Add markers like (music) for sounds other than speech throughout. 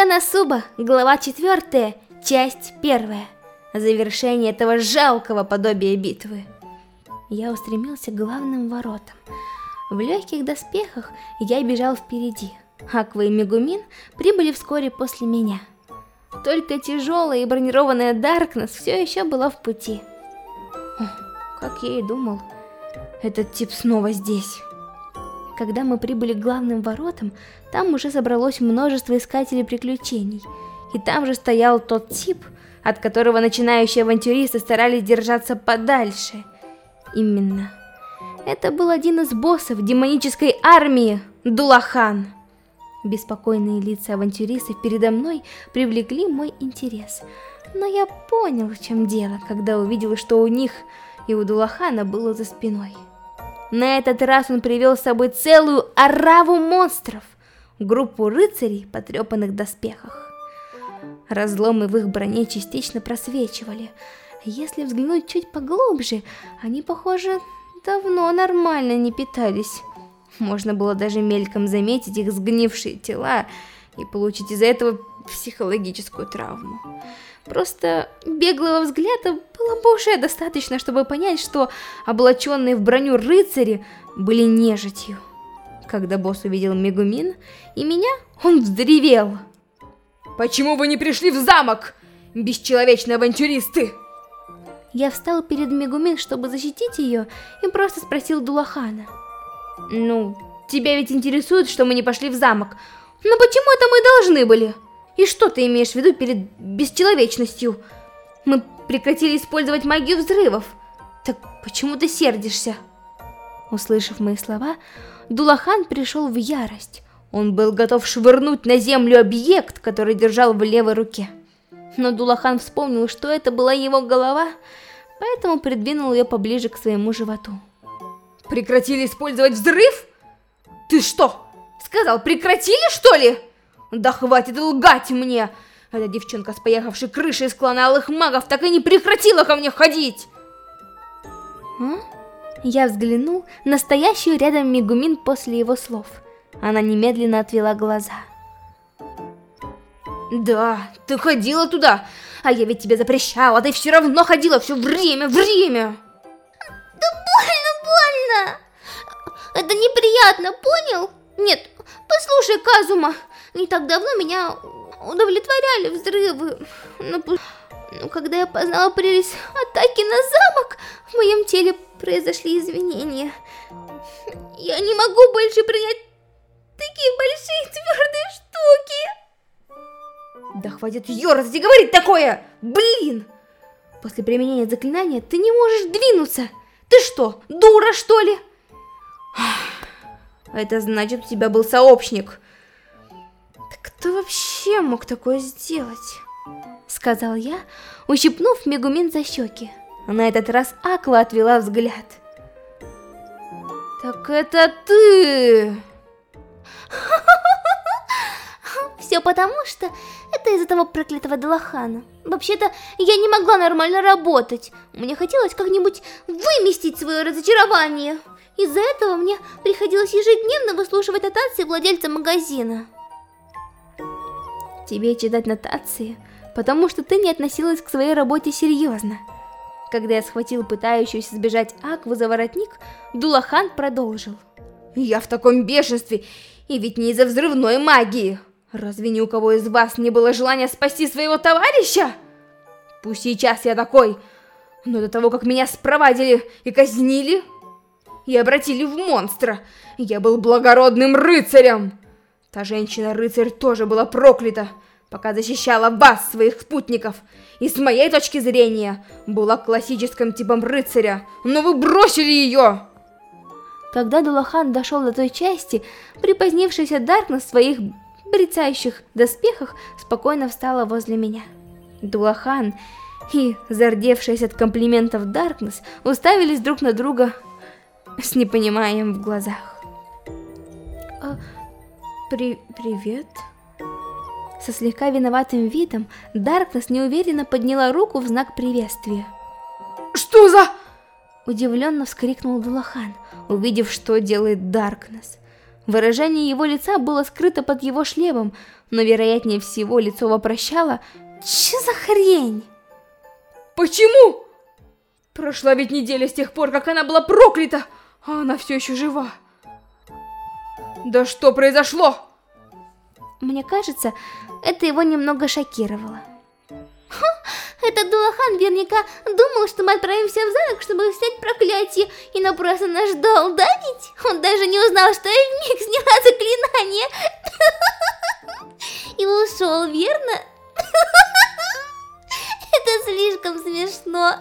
Канасуба, глава 4, часть 1. Завершение этого жалкого подобия битвы. Я устремился к главным воротам. В легких доспехах я бежал впереди. Аква и Мегумин прибыли вскоре после меня. Только тяжелая и бронированная Даркнесс все еще была в пути. Как я и думал, этот тип снова здесь. Когда мы прибыли к главным воротам, там уже собралось множество искателей приключений. И там же стоял тот тип, от которого начинающие авантюристы старались держаться подальше. Именно. Это был один из боссов демонической армии, Дулахан. Беспокойные лица авантюристов передо мной привлекли мой интерес. Но я понял, в чем дело, когда увидел, что у них и у Дулахана было за спиной. На этот раз он привел с собой целую ораву монстров, группу рыцарей в потрепанных доспехах. Разломы в их броне частично просвечивали. Если взглянуть чуть поглубже, они, похоже, давно нормально не питались. Можно было даже мельком заметить их сгнившие тела и получить из-за этого психологическую травму. Просто беглого взгляда было бы уже достаточно, чтобы понять, что облаченные в броню рыцари были нежитью. Когда босс увидел Мегумин и меня, он вздревел. «Почему вы не пришли в замок, бесчеловечные авантюристы?» Я встал перед Мегумин, чтобы защитить ее, и просто спросил Дулахана. «Ну, тебя ведь интересует, что мы не пошли в замок, но почему это мы должны были?» И что ты имеешь в виду перед бесчеловечностью? Мы прекратили использовать магию взрывов. Так почему ты сердишься? Услышав мои слова, Дулахан пришел в ярость. Он был готов швырнуть на землю объект, который держал в левой руке. Но Дулахан вспомнил, что это была его голова, поэтому придвинул ее поближе к своему животу. Прекратили использовать взрыв? Ты что, сказал прекратили что ли? Да хватит лгать мне! Эта девчонка с поехавшей крышей из клана Алых Магов так и не прекратила ко мне ходить! А? Я взглянул на стоящую рядом Мегумин после его слов. Она немедленно отвела глаза. Да, ты ходила туда, а я ведь тебе запрещала, ты все равно ходила все время, время! Да больно, больно! Это неприятно, понял? Нет, послушай, Казума, не так давно меня удовлетворяли взрывы. Но, но когда я познала прелесть атаки на замок, в моем теле произошли изменения. Я не могу больше принять такие большие твердые штуки. Да хватит ерзать и говорить такое! Блин! После применения заклинания ты не можешь двинуться. Ты что, дура что ли? Это значит, у тебя был сообщник. Кто вообще мог такое сделать? Сказал я, ущипнув Мегумин за щеки. На этот раз Аква отвела взгляд. Так это ты! Все потому, что это из-за того проклятого Далахана. Вообще-то, я не могла нормально работать. Мне хотелось как-нибудь выместить свое разочарование. Из-за этого мне приходилось ежедневно выслушивать нотации владельца магазина тебе читать нотации, потому что ты не относилась к своей работе серьезно. Когда я схватил пытающуюся сбежать Акву за воротник, Дулахан продолжил. Я в таком бешенстве, и ведь не из-за взрывной магии. Разве ни у кого из вас не было желания спасти своего товарища? Пусть сейчас я такой, но до того, как меня спровадили и казнили, и обратили в монстра, я был благородным рыцарем. Та женщина-рыцарь тоже была проклята, пока защищала вас, своих спутников. И с моей точки зрения, была классическим типом рыцаря, но вы бросили ее! Когда Дулахан дошел до той части, припозднившаяся Даркнесс в своих брецающих доспехах спокойно встала возле меня. Дулахан и зардевшаяся от комплиментов Даркнесс уставились друг на друга с непониманием в глазах. При... привет? Со слегка виноватым видом Даркнесс неуверенно подняла руку в знак приветствия. Что за... Удивленно вскрикнул Дулахан, увидев, что делает Даркнесс. Выражение его лица было скрыто под его шлемом, но вероятнее всего лицо вопрощало «Че за хрень?» Почему? Прошла ведь неделя с тех пор, как она была проклята, а она все еще жива. Да что произошло? Мне кажется, это его немного шокировало. Этот Дулахан наверняка думал, что мы отправимся в замок, чтобы снять проклятие, и напрасно нас ждал, да ведь? Он даже не узнал, что я вмиг сняла заклинание. (laughs) И ушел, верно? (laughs) Это слишком смешно.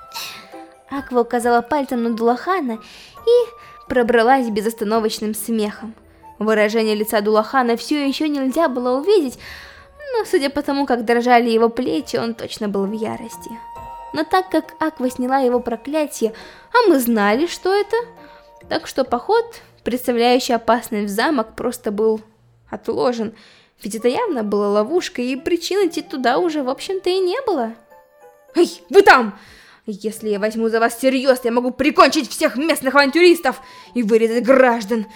(laughs) Аква указала пальцем на Дулахана и пробралась безостановочным смехом. Выражение лица Дулахана все еще нельзя было увидеть, но судя по тому, как дрожали его плечи, он точно был в ярости. Но так как Аква сняла его проклятие, а мы знали, что это, так что поход, представляющий опасность в замок, просто был отложен, ведь это явно была ловушка, и причин идти туда уже, в общем-то, и не было. Эй, вы там! Если я возьму за вас всерьез, я могу прикончить всех местных авантюристов и вырезать граждан.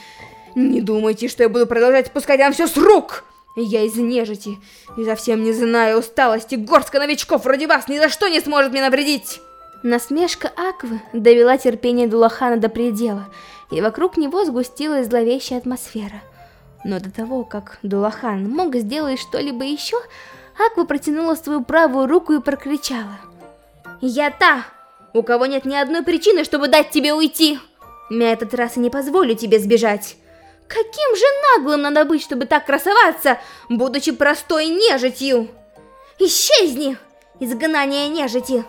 Не думайте, что я буду продолжать пускать вам все с рук! Я из нежити, и совсем не знаю усталости, горстка новичков вроде вас ни за что не сможет мне навредить! Насмешка Аквы довела терпение Дулахана до предела, и вокруг него сгустилась зловещая атмосфера. Но до того, как Дулахан мог сделать что-либо еще, Аква протянула свою правую руку и прокричала. «Я та, у кого нет ни одной причины, чтобы дать тебе уйти! На этот раз я не позволю тебе сбежать!» Каким же наглым надо быть, чтобы так красоваться, будучи простой нежитью? Исчезни! Изгнание нежити!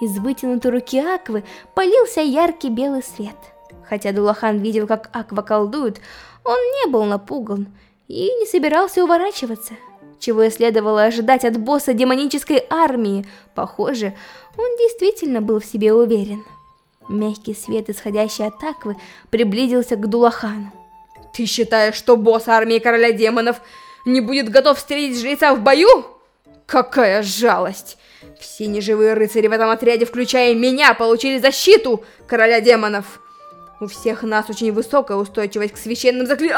Из вытянутой руки Аквы полился яркий белый свет. Хотя Дулахан видел, как Аква колдует, он не был напуган и не собирался уворачиваться. Чего и следовало ожидать от босса демонической армии. Похоже, он действительно был в себе уверен. Мягкий свет, исходящий от Аквы, приблизился к Дулахану. Ты считаешь, что босс армии короля демонов не будет готов встретить жреца в бою? Какая жалость! Все неживые рыцари в этом отряде, включая меня, получили защиту короля демонов. У всех нас очень высокая устойчивость к священным закли...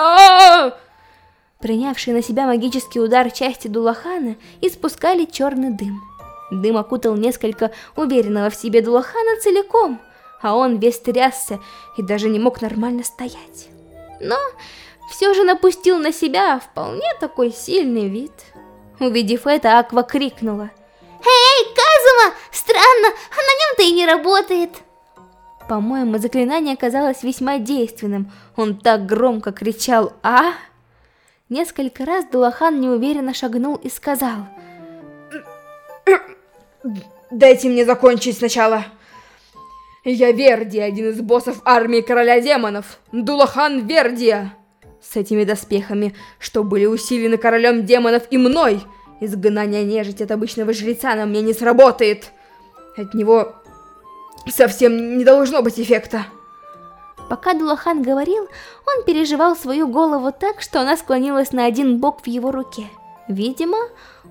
Принявшие на себя магический удар части Дулахана испускали черный дым. Дым окутал несколько уверенного в себе Дулахана целиком, а он весь трясся и даже не мог нормально стоять но все же напустил на себя вполне такой сильный вид. Увидев это, Аква крикнула. «Эй, Казума! Странно, а на нем-то и не работает!» По-моему, заклинание оказалось весьма действенным. Он так громко кричал «А!». Несколько раз Дулахан неуверенно шагнул и сказал. «Дайте мне закончить сначала!» Я Верди, один из боссов армии короля демонов, Дулахан Вердия. С этими доспехами, что были усилены королем демонов и мной, изгнание нежити от обычного жреца на мне не сработает. От него совсем не должно быть эффекта. Пока Дулахан говорил, он переживал свою голову так, что она склонилась на один бок в его руке. Видимо,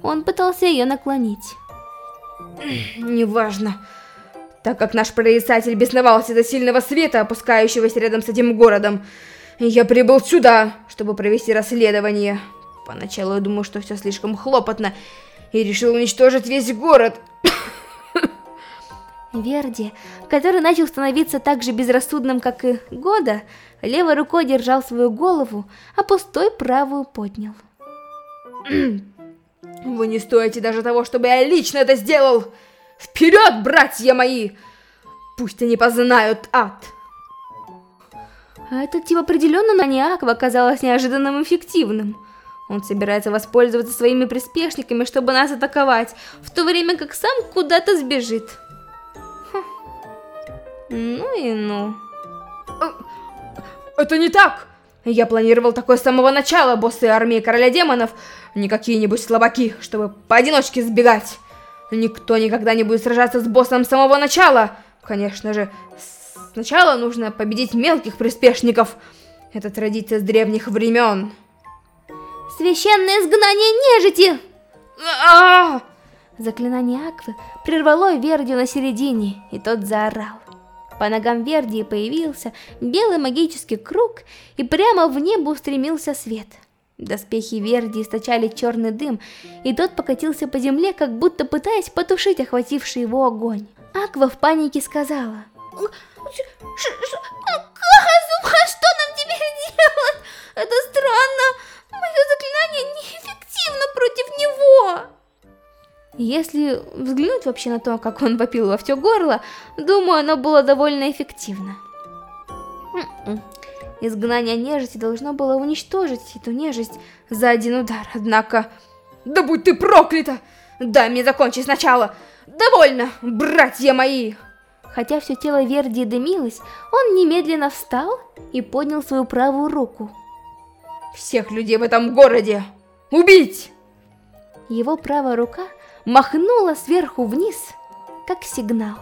он пытался ее наклонить. Неважно так как наш прорицатель бесновался из-за сильного света, опускающегося рядом с этим городом. Я прибыл сюда, чтобы провести расследование. Поначалу я думал, что все слишком хлопотно, и решил уничтожить весь город. Верди, который начал становиться так же безрассудным, как и Года, левой рукой держал свою голову, а пустой правую поднял. Вы не стоите даже того, чтобы я лично это сделал! Вперед, братья мои! Пусть они познают ад. А этот тип определенно на Ниаква оказалось неожиданным эффективным. Он собирается воспользоваться своими приспешниками, чтобы нас атаковать, в то время как сам куда-то сбежит. Ну и ну. Э, это не так! Я планировал такое с самого начала, боссы армии короля демонов, не какие-нибудь слабаки, чтобы поодиночке сбегать. Никто никогда не будет сражаться с боссом с самого начала. Конечно же, сначала нужно победить мелких приспешников. Это традиция с древних времен. Священное изгнание нежити! А -а -а! Заклинание Аквы прервало Вердию на середине, и тот заорал. По ногам Вердии появился белый магический круг, и прямо в небо устремился свет. Доспехи Верди источали черный дым, и тот покатился по земле, как будто пытаясь потушить охвативший его огонь. Аква в панике сказала. Казума, что нам теперь делать? Это странно. Мое заклинание неэффективно против него. Если взглянуть вообще на то, как он вопил во все горло, думаю, оно было довольно эффективно. М-м. Изгнание нежити должно было уничтожить эту нежить за один удар, однако... Да будь ты проклята! Дай мне закончить сначала! Довольно, братья мои! Хотя все тело Верди дымилось, он немедленно встал и поднял свою правую руку. Всех людей в этом городе убить! Его правая рука махнула сверху вниз, как сигнал.